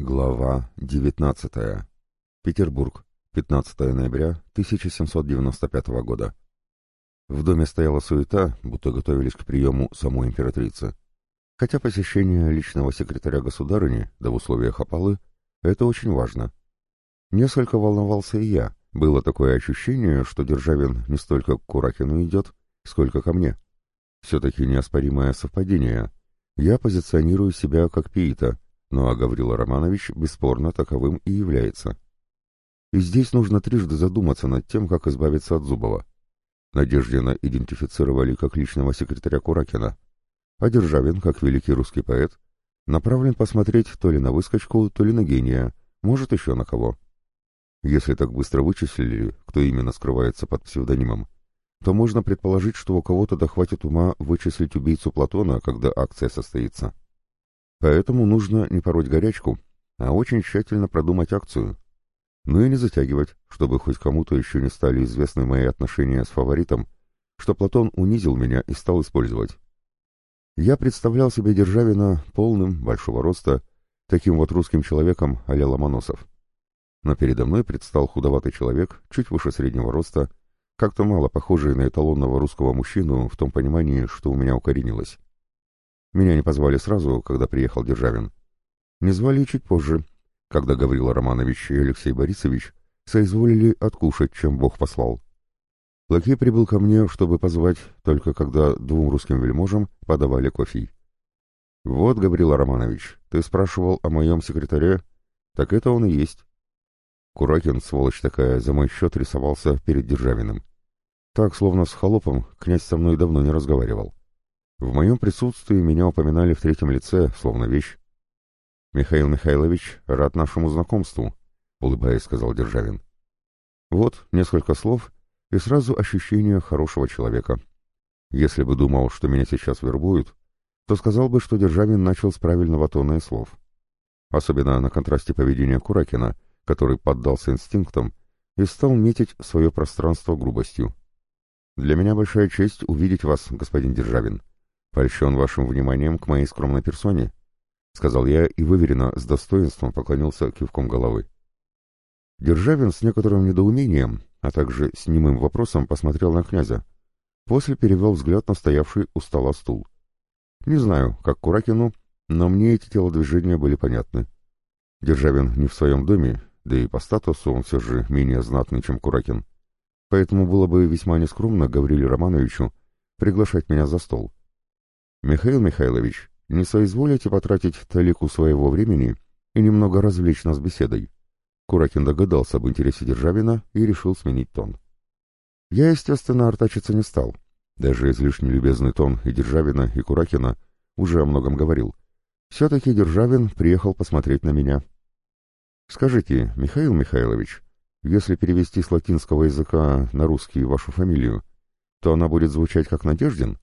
Глава 19. Петербург. 15 ноября 1795 года. В доме стояла суета, будто готовились к приему самой императрицы. Хотя посещение личного секретаря государыни, да в условиях опалы, это очень важно. Несколько волновался и я. Было такое ощущение, что Державин не столько к Куракину идет, сколько ко мне. Все-таки неоспоримое совпадение. Я позиционирую себя как пиита — ну а Гаврила Романович бесспорно таковым и является. И здесь нужно трижды задуматься над тем, как избавиться от Зубова. Надеждина идентифицировали как личного секретаря Куракина, а Державин, как великий русский поэт, направлен посмотреть то ли на выскочку, то ли на гения, может еще на кого. Если так быстро вычислили, кто именно скрывается под псевдонимом, то можно предположить, что у кого-то дохватит ума вычислить убийцу Платона, когда акция состоится. Поэтому нужно не пороть горячку, а очень тщательно продумать акцию. Ну и не затягивать, чтобы хоть кому-то еще не стали известны мои отношения с фаворитом, что Платон унизил меня и стал использовать. Я представлял себе Державина полным, большого роста, таким вот русским человеком а Ломоносов. Но передо мной предстал худоватый человек, чуть выше среднего роста, как-то мало похожий на эталонного русского мужчину в том понимании, что у меня укоренилось. Меня не позвали сразу, когда приехал Державин. Не звали чуть позже, когда Гаврила Романович и Алексей Борисович соизволили откушать, чем Бог послал. Лакей прибыл ко мне, чтобы позвать, только когда двум русским вельможам подавали кофе. «Вот, Гаврила Романович, ты спрашивал о моем секретаре? Так это он и есть». Куракин, сволочь такая, за мой счет рисовался перед Державиным. Так, словно с холопом, князь со мной давно не разговаривал. В моем присутствии меня упоминали в третьем лице, словно вещь. «Михаил Михайлович, рад нашему знакомству», — улыбаясь, сказал Державин. «Вот несколько слов и сразу ощущение хорошего человека. Если бы думал, что меня сейчас вербуют, то сказал бы, что Державин начал с правильного тона и слов. Особенно на контрасте поведения Куракина, который поддался инстинктам и стал метить свое пространство грубостью. Для меня большая честь увидеть вас, господин Державин. «Польщен вашим вниманием к моей скромной персоне», — сказал я и выверенно, с достоинством поклонился кивком головы. Державин с некоторым недоумением, а также с немым вопросом посмотрел на князя. После перевел взгляд на стоявший у стола стул. Не знаю, как Куракину, но мне эти телодвижения были понятны. Державин не в своем доме, да и по статусу он все же менее знатный, чем Куракин. Поэтому было бы весьма нескромно Гавриле Романовичу приглашать меня за стол. «Михаил Михайлович, не соизволите потратить талику своего времени и немного развлечь нас беседой?» Куракин догадался об интересе Державина и решил сменить тон. Я, естественно, артачиться не стал. Даже излишне любезный тон и Державина, и Куракина уже о многом говорил. Все-таки Державин приехал посмотреть на меня. «Скажите, Михаил Михайлович, если перевести с латинского языка на русский вашу фамилию, то она будет звучать как Надеждин?»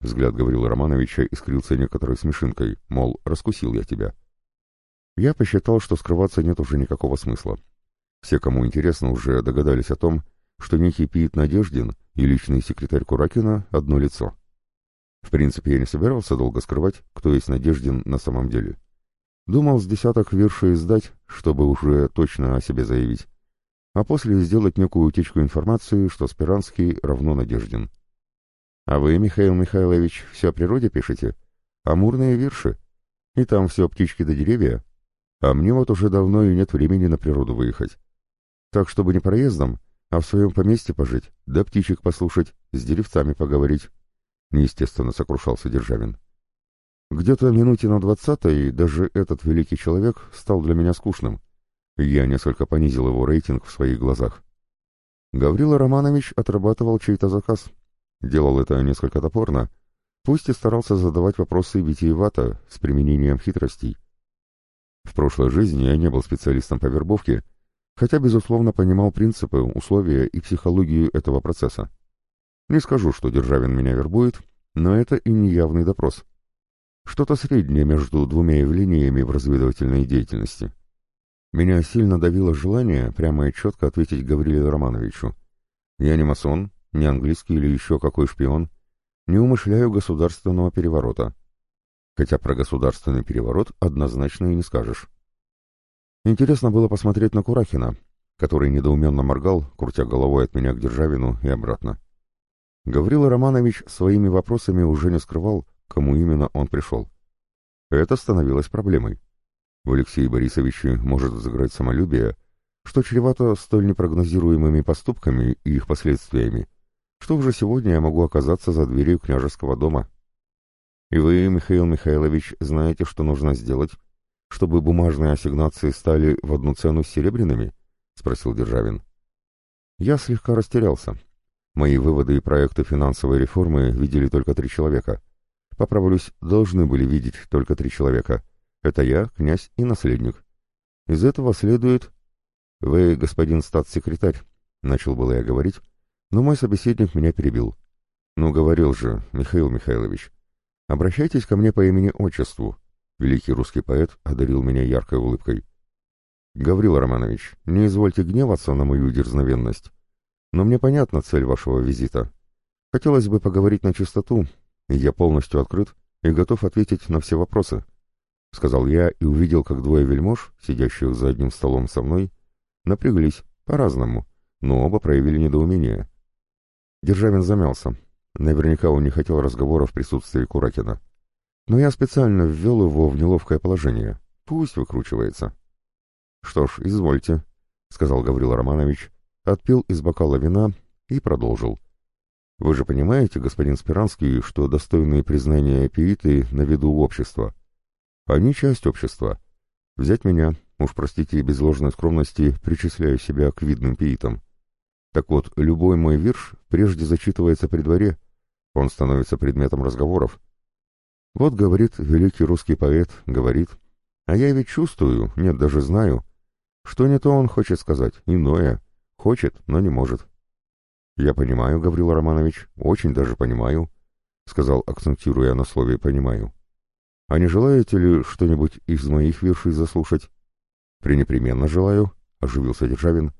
Взгляд Гаврила Романовича искрился некоторой смешинкой, мол, раскусил я тебя. Я посчитал, что скрываться нет уже никакого смысла. Все, кому интересно, уже догадались о том, что некий Пит Надеждин и личный секретарь Куракина — одно лицо. В принципе, я не собирался долго скрывать, кто есть Надеждин на самом деле. Думал с десяток вершей издать, чтобы уже точно о себе заявить, а после сделать некую утечку информации, что Спиранский равно Надеждин. А вы, Михаил Михайлович, все о природе пишете? Амурные вирши. И там все птички до да деревья. А мне вот уже давно и нет времени на природу выехать. Так, чтобы не проездом, а в своем поместье пожить, да птичек послушать, с деревцами поговорить. Неестественно сокрушался Державин. Где-то минуте на двадцатой даже этот великий человек стал для меня скучным. Я несколько понизил его рейтинг в своих глазах. Гаврила Романович отрабатывал чей-то заказ, Делал это несколько топорно, пусть и старался задавать вопросы витиевато, с применением хитростей. В прошлой жизни я не был специалистом по вербовке, хотя, безусловно, понимал принципы, условия и психологию этого процесса. Не скажу, что Державин меня вербует, но это и не явный допрос. Что-то среднее между двумя явлениями в разведывательной деятельности. Меня сильно давило желание прямо и четко ответить Гаврилию Романовичу. Я не масон, не английский или еще какой шпион, не умышляю государственного переворота. Хотя про государственный переворот однозначно и не скажешь. Интересно было посмотреть на Курахина, который недоуменно моргал, крутя головой от меня к Державину и обратно. Гаврила Романович своими вопросами уже не скрывал, кому именно он пришел. Это становилось проблемой. В Алексее Борисовиче может взыграть самолюбие, что чревато столь непрогнозируемыми поступками и их последствиями, что уже сегодня я могу оказаться за дверью княжеского дома. И вы, Михаил Михайлович, знаете, что нужно сделать, чтобы бумажные ассигнации стали в одну цену с серебряными? — спросил Державин. Я слегка растерялся. Мои выводы и проекты финансовой реформы видели только три человека. Поправлюсь, должны были видеть только три человека. Это я, князь и наследник. Из этого следует... Вы, господин статс-секретарь, начал было я говорить, но мой собеседник меня перебил. Ну, говорил же, Михаил Михайлович, обращайтесь ко мне по имени-отчеству. Великий русский поэт одарил меня яркой улыбкой. Гаврил Романович, не извольте гневаться на мою дерзновенность, но мне понятна цель вашего визита. Хотелось бы поговорить на чистоту, я полностью открыт и готов ответить на все вопросы. — сказал я и увидел, как двое вельмож, сидящих за одним столом со мной, напряглись по-разному, но оба проявили недоумение. Державин замялся. Наверняка он не хотел разговора в присутствии Куракина. Но я специально ввел его в неловкое положение. Пусть выкручивается. — Что ж, извольте, — сказал Гаврил Романович, отпил из бокала вина и продолжил. — Вы же понимаете, господин Спиранский, что достойные признания пииты на виду общества. Они часть общества. Взять меня, уж простите, без ложной скромности причисляю себя к видным пиитам. Так вот, любой мой вирш прежде зачитывается при дворе, он становится предметом разговоров. Вот говорит великий русский поэт, говорит, а я ведь чувствую, нет, даже знаю, что не то он хочет сказать, иное, хочет, но не может. Я понимаю, Гаврил Романович, очень даже понимаю, сказал, акцентируя на слове «понимаю». А не желаете ли что-нибудь из моих вершей заслушать? Пренепременно желаю, оживился Державин,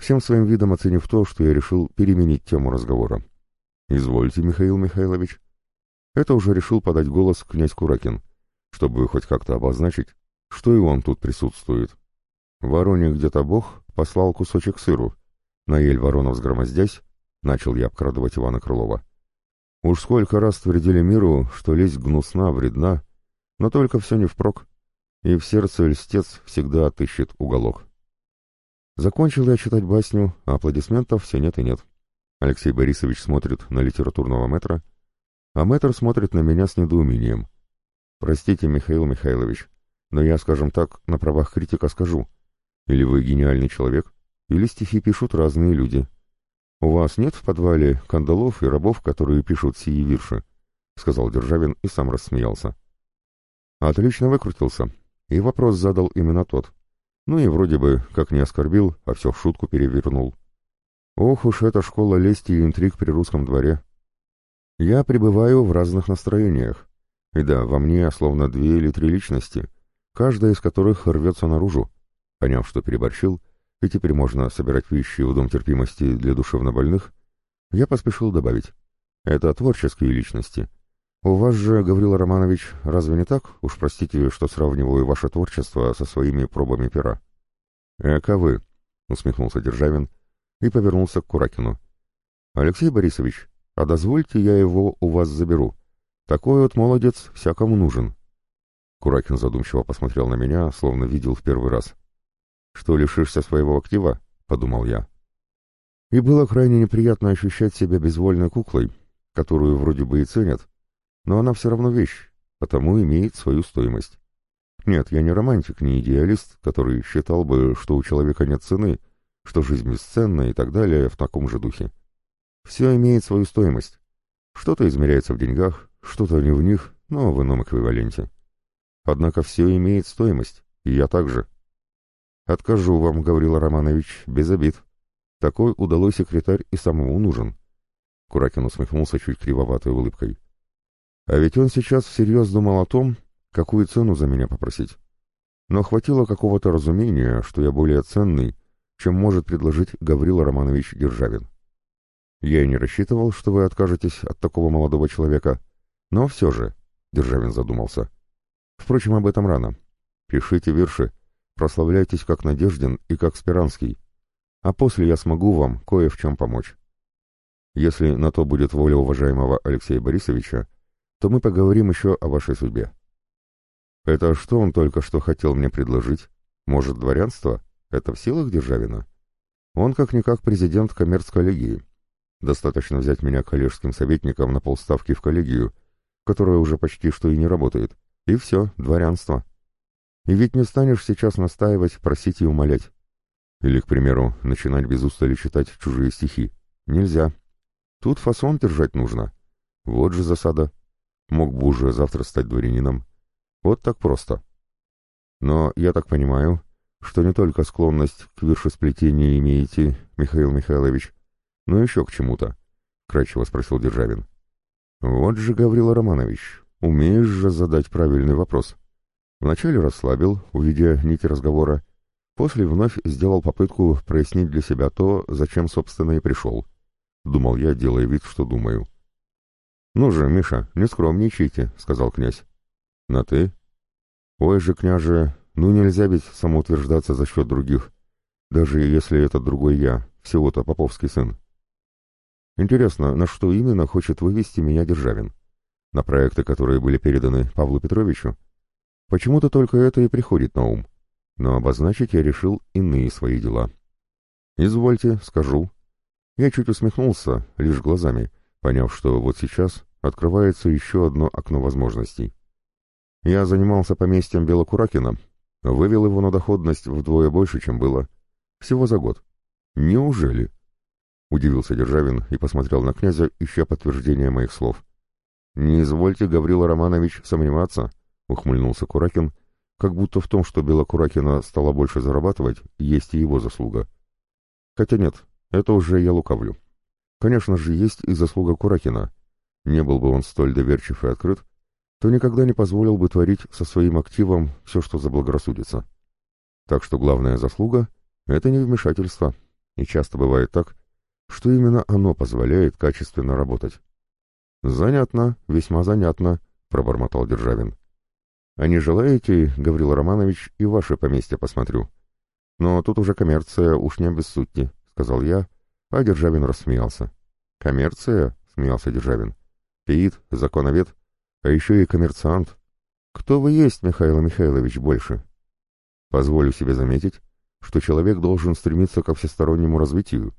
всем своим видом оценив то, что я решил переменить тему разговора. Извольте, Михаил Михайлович. Это уже решил подать голос князь Куракин, чтобы хоть как-то обозначить, что и он тут присутствует. Вороне где-то бог послал кусочек сыру. На ель воронов сгромоздясь, начал я обкрадывать Ивана Крылова. Уж сколько раз твердили миру, что лезть гнусна, вредна, но только все не впрок, и в сердце льстец всегда отыщет уголок. Закончил я читать басню, а аплодисментов все нет и нет. Алексей Борисович смотрит на литературного метра, а мэтр смотрит на меня с недоумением. Простите, Михаил Михайлович, но я, скажем так, на правах критика скажу. Или вы гениальный человек, или стихи пишут разные люди. У вас нет в подвале кандалов и рабов, которые пишут сии вирши? — сказал Державин и сам рассмеялся. Отлично выкрутился. И вопрос задал именно тот. Ну и вроде бы, как не оскорбил, а все в шутку перевернул. Ох уж эта школа лести и интриг при русском дворе. Я пребываю в разных настроениях. И да, во мне словно две или три личности, каждая из которых рвется наружу. Поняв, что переборщил, и теперь можно собирать вещи в дом терпимости для душевнобольных, я поспешил добавить. Это творческие личности — «У вас же, Гаврила Романович, разве не так? Уж простите, что сравниваю ваше творчество со своими пробами пера». «Эка вы», — усмехнулся Державин и повернулся к Куракину. «Алексей Борисович, а дозвольте я его у вас заберу. Такой вот молодец всякому нужен». Куракин задумчиво посмотрел на меня, словно видел в первый раз. «Что, лишишься своего актива?» — подумал я. И было крайне неприятно ощущать себя безвольной куклой, которую вроде бы и ценят, но она все равно вещь, потому имеет свою стоимость. Нет, я не романтик, не идеалист, который считал бы, что у человека нет цены, что жизнь бесценна и так далее в таком же духе. Все имеет свою стоимость. Что-то измеряется в деньгах, что-то не в них, но в ином эквиваленте. Однако все имеет стоимость, и я также. Откажу вам, Гаврила Романович, без обид. Такой удалой секретарь и самому нужен. Куракин усмехнулся чуть кривоватой улыбкой. А ведь он сейчас всерьез думал о том, какую цену за меня попросить. Но хватило какого-то разумения, что я более ценный, чем может предложить Гаврила Романович Державин. Я и не рассчитывал, что вы откажетесь от такого молодого человека, но все же, — Державин задумался. Впрочем, об этом рано. Пишите верши, прославляйтесь как Надеждин и как Спиранский, а после я смогу вам кое в чем помочь. Если на то будет воля уважаемого Алексея Борисовича, то мы поговорим еще о вашей судьбе. Это что он только что хотел мне предложить? Может, дворянство? Это в силах Державина? Он как-никак президент коммерц-коллегии. Достаточно взять меня коллежским советником на полставки в коллегию, которая уже почти что и не работает, и все, дворянство. И ведь не станешь сейчас настаивать, просить и умолять. Или, к примеру, начинать без устали читать чужие стихи. Нельзя. Тут фасон держать нужно. Вот же засада. Мог бы уже завтра стать дворянином. Вот так просто. Но я так понимаю, что не только склонность к вершесплетению имеете, Михаил Михайлович, но еще к чему-то, — кратчево спросил Державин. Вот же, Гаврила Романович, умеешь же задать правильный вопрос. Вначале расслабил, увидя нити разговора, после вновь сделал попытку прояснить для себя то, зачем, собственно, и пришел. Думал я, делая вид, что думаю. «Ну же, Миша, не скромничайте», — сказал князь. «На ты?» «Ой же, княже, ну нельзя ведь самоутверждаться за счет других, даже если это другой я, всего-то поповский сын». «Интересно, на что именно хочет вывести меня Державин? На проекты, которые были переданы Павлу Петровичу? Почему-то только это и приходит на ум, но обозначить я решил иные свои дела». «Извольте, скажу». Я чуть усмехнулся, лишь глазами, поняв, что вот сейчас открывается еще одно окно возможностей. Я занимался поместьем Белокуракина, вывел его на доходность вдвое больше, чем было. Всего за год. Неужели? Удивился Державин и посмотрел на князя, ища подтверждения моих слов. «Не извольте, Гаврила Романович, сомневаться», — ухмыльнулся Куракин, как будто в том, что Белокуракина стало больше зарабатывать, есть и его заслуга. Хотя нет, это уже я лукавлю. Конечно же, есть и заслуга Куракина. Не был бы он столь доверчив и открыт, то никогда не позволил бы творить со своим активом все, что заблагорассудится. Так что главная заслуга — это не вмешательство, и часто бывает так, что именно оно позволяет качественно работать. «Занятно, весьма занятно», — пробормотал Державин. «А не желаете, Гаврил Романович, и ваше поместье посмотрю? Но тут уже коммерция, уж не обессудьте», — сказал я, а Державин рассмеялся. «Коммерция?» — смеялся Державин. «Пиит, законовед, а еще и коммерсант. Кто вы есть, Михаил Михайлович, больше? Позволю себе заметить, что человек должен стремиться ко всестороннему развитию.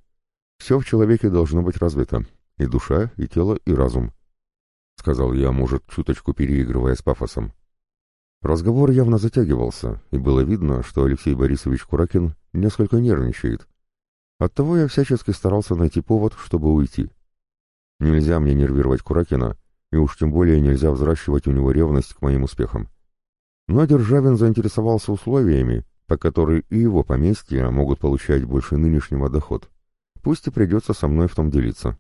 Все в человеке должно быть развито, и душа, и тело, и разум. Сказал я, может, чуточку переигрывая с пафосом. Разговор явно затягивался, и было видно, что Алексей Борисович Куракин несколько нервничает. Оттого я всячески старался найти повод, чтобы уйти. Нельзя мне нервировать Куракина, и уж тем более нельзя взращивать у него ревность к моим успехам. Но Державин заинтересовался условиями, по которым и его поместья могут получать больше нынешнего доход. Пусть и придется со мной в том делиться.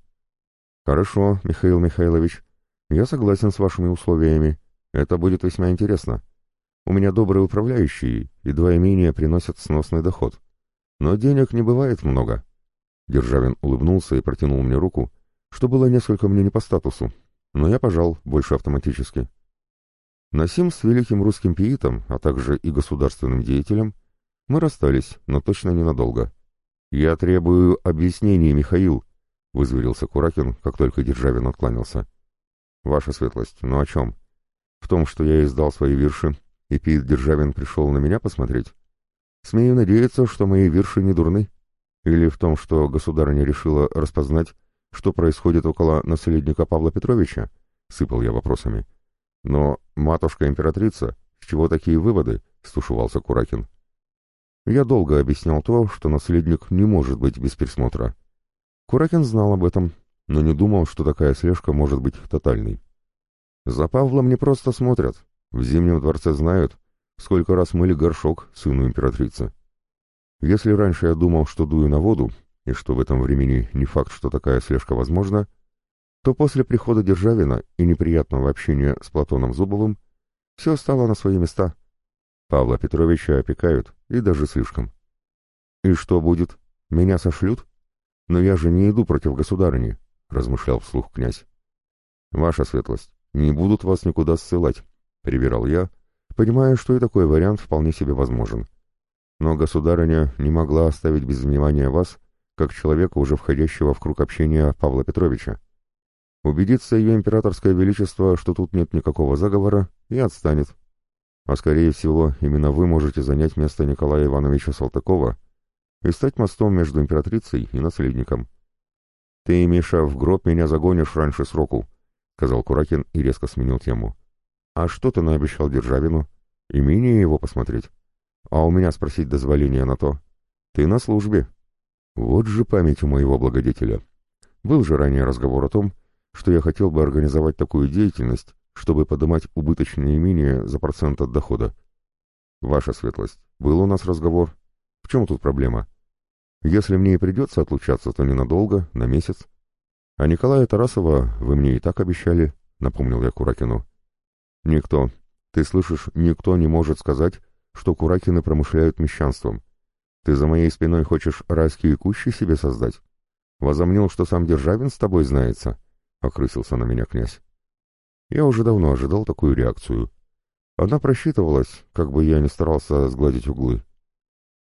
Хорошо, Михаил Михайлович, я согласен с вашими условиями. Это будет весьма интересно. У меня добрые управляющие, и два имения приносят сносный доход. Но денег не бывает много. Державин улыбнулся и протянул мне руку, что было несколько мне не по статусу, но я пожал, больше автоматически. Насим с великим русским пиитом, а также и государственным деятелем, мы расстались, но точно ненадолго. «Я требую объяснений, Михаил», — вызверился Куракин, как только Державин откланялся. «Ваша светлость, ну о чем? В том, что я издал свои вирши, и Пиит Державин пришел на меня посмотреть? Смею надеяться, что мои вирши не дурны. Или в том, что государыня решила распознать, что происходит около наследника Павла Петровича? Сыпал я вопросами. Но матушка-императрица, с чего такие выводы? Стушевался Куракин. Я долго объяснял то, что наследник не может быть без присмотра. Куракин знал об этом, но не думал, что такая слежка может быть тотальной. За Павлом не просто смотрят. В Зимнем дворце знают, сколько раз мыли горшок сыну императрицы. Если раньше я думал, что дую на воду, и что в этом времени не факт, что такая слежка возможна, то после прихода Державина и неприятного общения с Платоном Зубовым все стало на свои места. Павла Петровича опекают, и даже слишком. «И что будет? Меня сошлют? Но я же не иду против государыни», — размышлял вслух князь. «Ваша светлость, не будут вас никуда ссылать», — привирал я, понимая, что и такой вариант вполне себе возможен. Но государыня не могла оставить без внимания вас, как человека, уже входящего в круг общения Павла Петровича. Убедится ее императорское величество, что тут нет никакого заговора, и отстанет. А скорее всего, именно вы можете занять место Николая Ивановича Салтыкова и стать мостом между императрицей и наследником. «Ты, Миша, в гроб меня загонишь раньше сроку», — сказал Куракин и резко сменил тему. «А что ты наобещал Державину? Имение его посмотреть? А у меня спросить дозволения на то? Ты на службе». Вот же память у моего благодетеля. Был же ранее разговор о том, что я хотел бы организовать такую деятельность, чтобы поднимать убыточные имения за процент от дохода. Ваша светлость, был у нас разговор. В чем тут проблема? Если мне и придется отлучаться, то ненадолго, на месяц. А Николая Тарасова вы мне и так обещали, напомнил я Куракину. Никто, ты слышишь, никто не может сказать, что Куракины промышляют мещанством. Ты за моей спиной хочешь райские кущи себе создать? Возомнил, что сам Державин с тобой знается? — окрысился на меня князь. Я уже давно ожидал такую реакцию. Она просчитывалась, как бы я ни старался сгладить углы.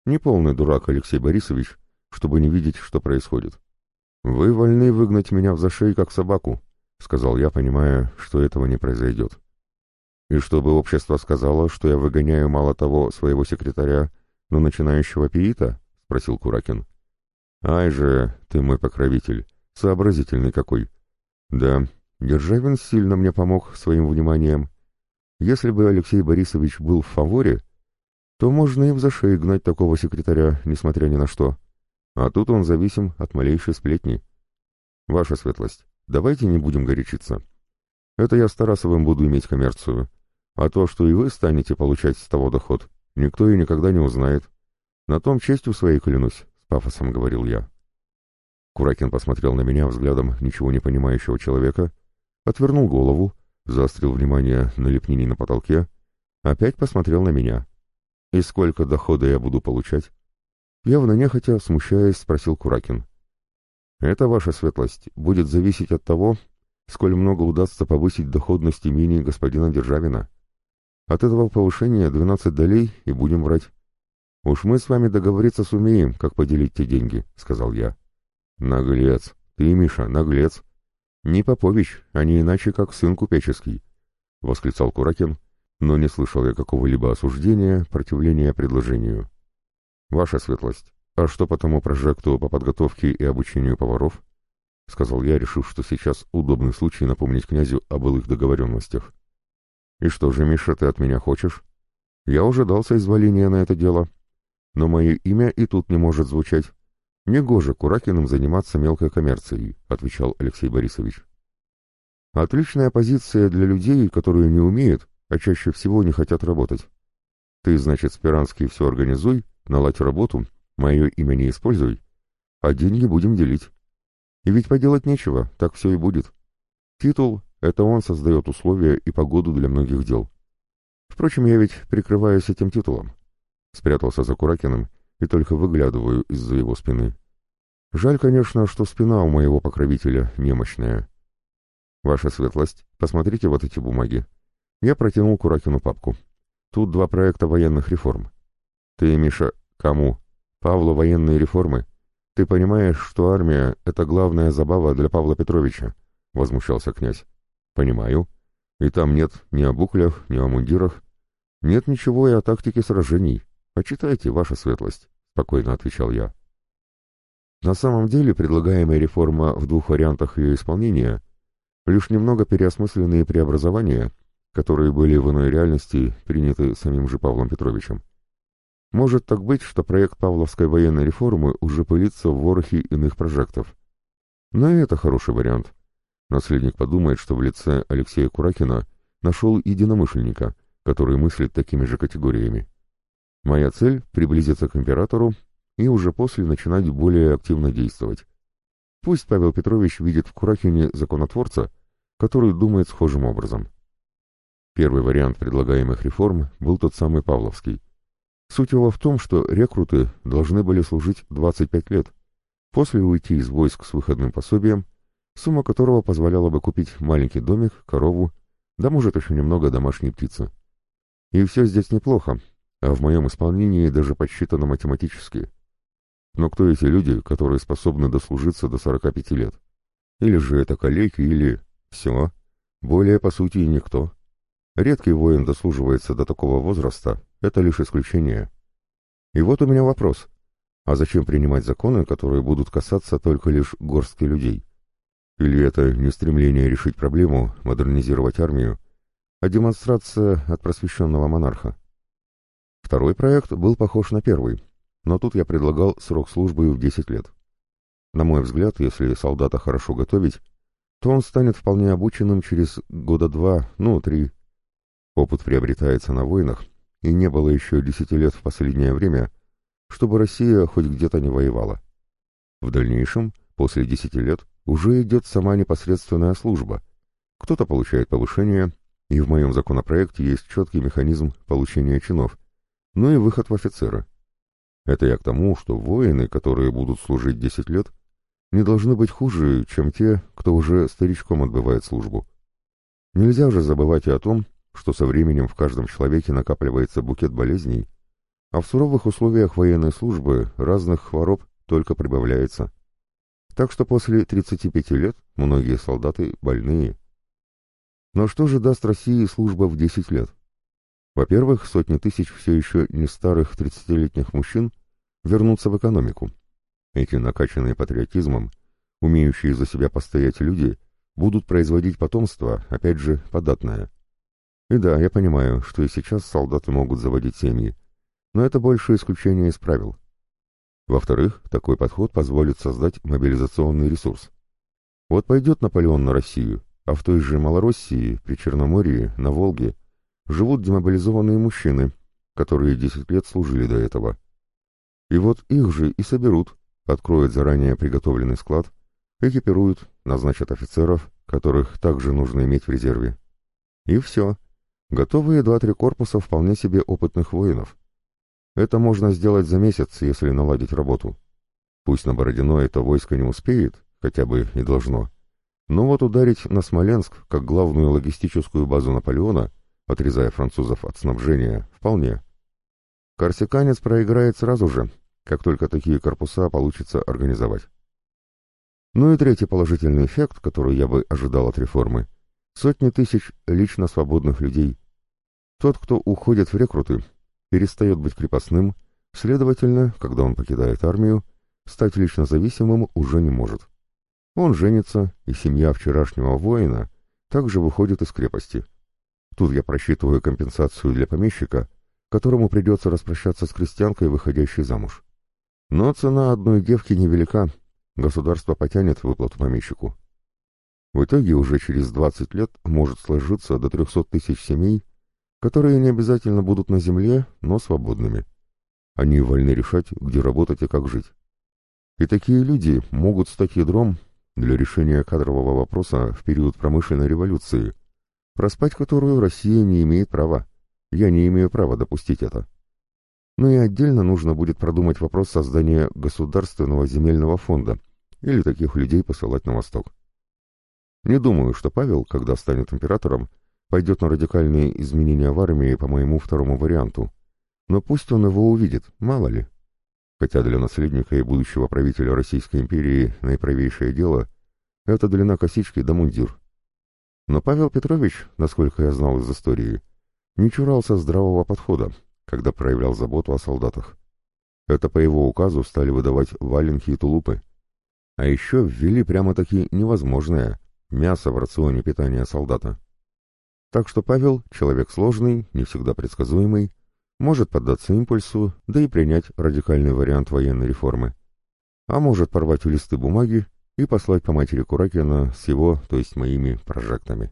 Неполный дурак Алексей Борисович, чтобы не видеть, что происходит. «Вы вольны выгнать меня в зашей, как собаку», — сказал я, понимая, что этого не произойдет. «И чтобы общество сказало, что я выгоняю мало того своего секретаря, но начинающего пиита?» — спросил Куракин. «Ай же, ты мой покровитель, сообразительный какой!» «Да, Державин сильно мне помог своим вниманием. Если бы Алексей Борисович был в фаворе, то можно им за шею гнать такого секретаря, несмотря ни на что. А тут он зависим от малейшей сплетни. Ваша светлость, давайте не будем горячиться. Это я с Тарасовым буду иметь коммерцию. А то, что и вы станете получать с того доход, никто и никогда не узнает. На том честью своей клянусь, — с пафосом говорил я. Куракин посмотрел на меня взглядом ничего не понимающего человека, отвернул голову, заострил внимание на лепнине на потолке, опять посмотрел на меня. «И сколько дохода я буду получать?» Явно нехотя, смущаясь, спросил Куракин. «Это, ваша светлость, будет зависеть от того, сколь много удастся повысить доходность имени господина Державина. От этого повышения двенадцать долей и будем врать. Уж мы с вами договориться сумеем, как поделить те деньги», — сказал я. «Наглец! Ты, Миша, наглец! Не Попович, а не иначе, как сын купеческий!» — восклицал Куракин, но не слышал я какого-либо осуждения, противления предложению. «Ваша светлость, а что по тому прожекту по подготовке и обучению поваров?» — сказал я, решив, что сейчас удобный случай напомнить князю о былых договоренностях. «И что же, Миша, ты от меня хочешь? Я уже дал соизволение на это дело, но мое имя и тут не может звучать. «Негоже Куракиным заниматься мелкой коммерцией», — отвечал Алексей Борисович. «Отличная позиция для людей, которые не умеют, а чаще всего не хотят работать. Ты, значит, Спиранский все организуй, наладь работу, мое имя не используй, а деньги будем делить. И ведь поделать нечего, так все и будет. Титул — это он создает условия и погоду для многих дел. Впрочем, я ведь прикрываюсь этим титулом». Спрятался за Куракиным и только выглядываю из-за его спины. Жаль, конечно, что спина у моего покровителя немощная. Ваша светлость, посмотрите вот эти бумаги. Я протянул Куракину папку. Тут два проекта военных реформ. Ты, Миша, кому? Павлу военные реформы? Ты понимаешь, что армия — это главная забава для Павла Петровича? Возмущался князь. Понимаю. И там нет ни о буклях, ни о мундирах. Нет ничего и о тактике сражений. «Почитайте, ваша светлость», — спокойно отвечал я. На самом деле предлагаемая реформа в двух вариантах ее исполнения — лишь немного переосмысленные преобразования, которые были в иной реальности приняты самим же Павлом Петровичем. Может так быть, что проект Павловской военной реформы уже пылится в ворохе иных прожектов. Но и это хороший вариант. Наследник подумает, что в лице Алексея Куракина нашел единомышленника, который мыслит такими же категориями. Моя цель — приблизиться к императору и уже после начинать более активно действовать. Пусть Павел Петрович видит в Куракине законотворца, который думает схожим образом. Первый вариант предлагаемых реформ был тот самый Павловский. Суть его в том, что рекруты должны были служить 25 лет, после уйти из войск с выходным пособием, сумма которого позволяла бы купить маленький домик, корову, да может еще немного домашней птицы. И все здесь неплохо, а в моем исполнении даже подсчитано математически. Но кто эти люди, которые способны дослужиться до 45 лет? Или же это коллеги, или... Все. Более, по сути, и никто. Редкий воин дослуживается до такого возраста, это лишь исключение. И вот у меня вопрос. А зачем принимать законы, которые будут касаться только лишь горстки людей? Или это не стремление решить проблему, модернизировать армию, а демонстрация от просвещенного монарха? Второй проект был похож на первый, но тут я предлагал срок службы в 10 лет. На мой взгляд, если солдата хорошо готовить, то он станет вполне обученным через года два, ну, три. Опыт приобретается на войнах, и не было еще десяти лет в последнее время, чтобы Россия хоть где-то не воевала. В дальнейшем, после десяти лет, уже идет сама непосредственная служба. Кто-то получает повышение, и в моем законопроекте есть четкий механизм получения чинов, ну и выход в офицеры. Это я к тому, что воины, которые будут служить 10 лет, не должны быть хуже, чем те, кто уже старичком отбывает службу. Нельзя же забывать и о том, что со временем в каждом человеке накапливается букет болезней, а в суровых условиях военной службы разных хвороб только прибавляется. Так что после 35 лет многие солдаты больные. Но что же даст России служба в 10 лет? Во-первых, сотни тысяч все еще не старых 30-летних мужчин вернутся в экономику. Эти накачанные патриотизмом, умеющие за себя постоять люди, будут производить потомство, опять же, податное. И да, я понимаю, что и сейчас солдаты могут заводить семьи, но это больше исключение из правил. Во-вторых, такой подход позволит создать мобилизационный ресурс. Вот пойдет Наполеон на Россию, а в той же Малороссии, при Черноморье, на Волге – живут демобилизованные мужчины, которые 10 лет служили до этого. И вот их же и соберут, откроют заранее приготовленный склад, экипируют, назначат офицеров, которых также нужно иметь в резерве. И все. Готовые два-три корпуса вполне себе опытных воинов. Это можно сделать за месяц, если наладить работу. Пусть на Бородино это войско не успеет, хотя бы и должно. Но вот ударить на Смоленск, как главную логистическую базу Наполеона, отрезая французов от снабжения, вполне. Корсиканец проиграет сразу же, как только такие корпуса получится организовать. Ну и третий положительный эффект, который я бы ожидал от реформы – сотни тысяч лично свободных людей. Тот, кто уходит в рекруты, перестает быть крепостным, следовательно, когда он покидает армию, стать лично зависимым уже не может. Он женится, и семья вчерашнего воина также выходит из крепости – Тут я просчитываю компенсацию для помещика, которому придется распрощаться с крестьянкой, выходящей замуж. Но цена одной девки невелика, государство потянет выплату помещику. В итоге уже через 20 лет может сложиться до 300 тысяч семей, которые не обязательно будут на земле, но свободными. Они вольны решать, где работать и как жить. И такие люди могут стать ядром для решения кадрового вопроса в период промышленной революции – проспать которую Россия не имеет права. Я не имею права допустить это. Ну и отдельно нужно будет продумать вопрос создания государственного земельного фонда или таких людей посылать на восток. Не думаю, что Павел, когда станет императором, пойдет на радикальные изменения в армии по моему второму варианту. Но пусть он его увидит, мало ли. Хотя для наследника и будущего правителя Российской империи наиправейшее дело — это длина косички да мундир. Но Павел Петрович, насколько я знал из истории, не чурался здравого подхода, когда проявлял заботу о солдатах. Это по его указу стали выдавать валенки и тулупы. А еще ввели прямо-таки невозможное мясо в рационе питания солдата. Так что Павел, человек сложный, не всегда предсказуемый, может поддаться импульсу, да и принять радикальный вариант военной реформы. А может порвать листы бумаги и послать по матери Куракина с его, то есть моими, прожектами.